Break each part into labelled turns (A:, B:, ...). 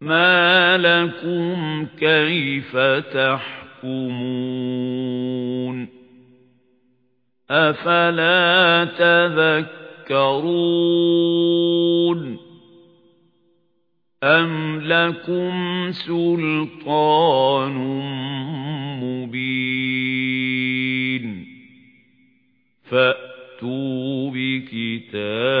A: مَا لَكُمْ كَيْفَ تَحْكُمُونَ أَفَلَا تَذَكَّرُونَ أَمْ لَكُمْ سُلْطَانٌ مُبِينٌ فَأْتُوا بِكِتَابِكُمْ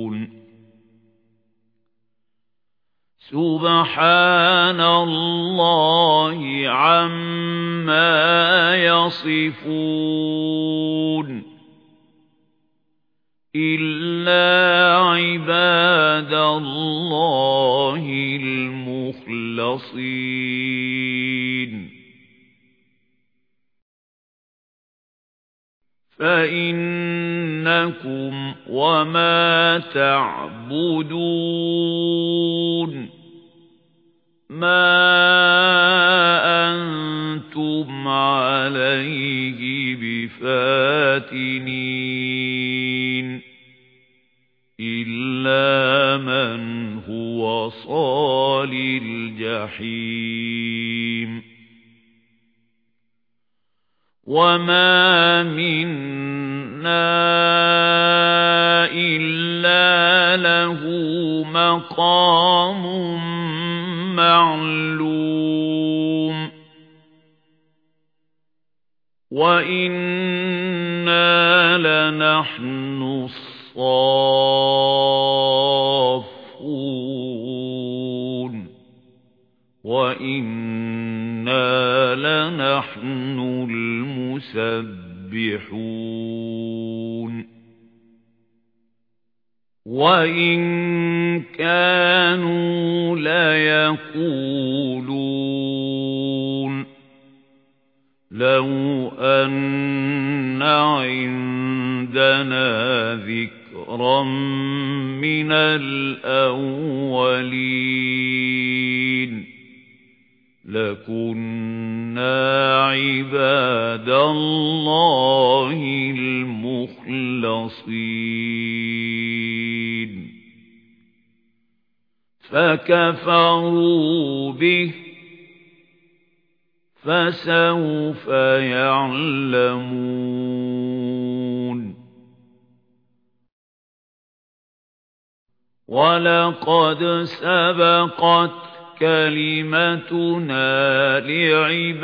A: سُبْحَانَ اللَّهِ عَمَّا يَصِفُونَ إِلَّا عِبَادَ اللَّهِ الْمُخْلَصِينَ فَإِنَّكُمْ وَمَا تَعْبُدُونَ بِفَاتِنِينَ إِلَّا مَنْ هُوَ صَالِ الْجَحِيمِ وَمَا مِنَّا إِلَّا لَهُ مَقَامٌ مَّعْلُومٌ وَإِنَّا لَنَحْنُ الصَّافُّونَ وَإِنَّا لَنَحْنُ الْمُسَبِّحُونَ وَإِن كَانُوا لَيَقُولُونَ لَوْ أَنَّ عِندَنَا ذِكْرًا مِنَ الْأَوَّلِينَ لَكُنَّا عِبَادَ اللَّهِ الْمُخْلَصِينَ فَكَفَرُوا بِهِ فَسَوْفَ يَعْلَمُونَ. وَلَقَدْ سَبَقَتْ كَلِمَتُنَا لِعِبَادِنَا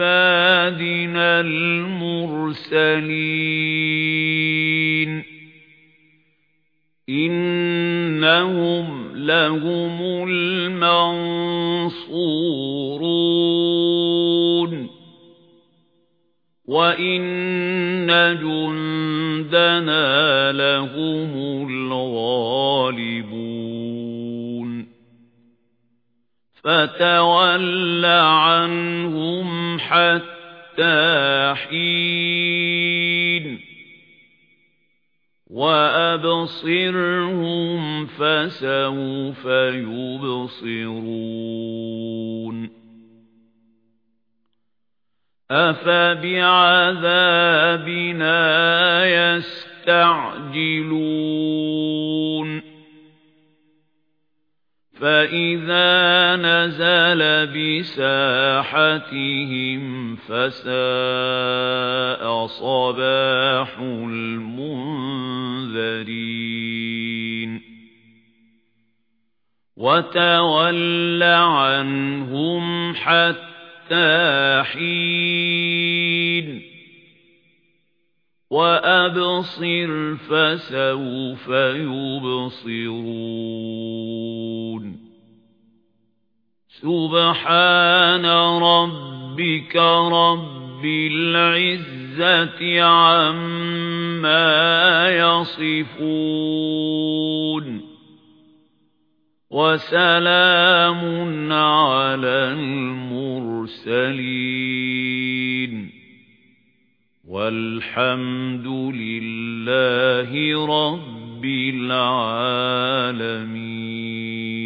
A: الْمُرْسَلِينَ. إِنَّهُمْ لَهُمُ الْمَنصُورُونَ وَإِنَّ جُندَنَا لَهُمُ الْغَالِبُونَ فَتَوَلَّ عَنْهُمْ حَتَّى حِينٍ وَأَبْصِرْهُمْ فَسَوْفَ يُبْصِرُونَ. أَفَبِعَذَابِنَا يَسْتَعْجِلُونَ؟ فَإِذَا نَزَلَ بِسَاحَتِهِمْ فَسَاءَ صَبَاحُ الْمُنذَرِينَ وَتَوَلَّ عَنْهُمْ حَتَّى حِينٍ وَأَبْصِرْ فَسَوْفَ يُبْصِرُونَ سُبْحَانَ رَبِّكَ رَبِّ الْعِزَّةِ عَمَّا يَصِفُونَ. وسلام على المرسلين. والحمد لله رب العالمين.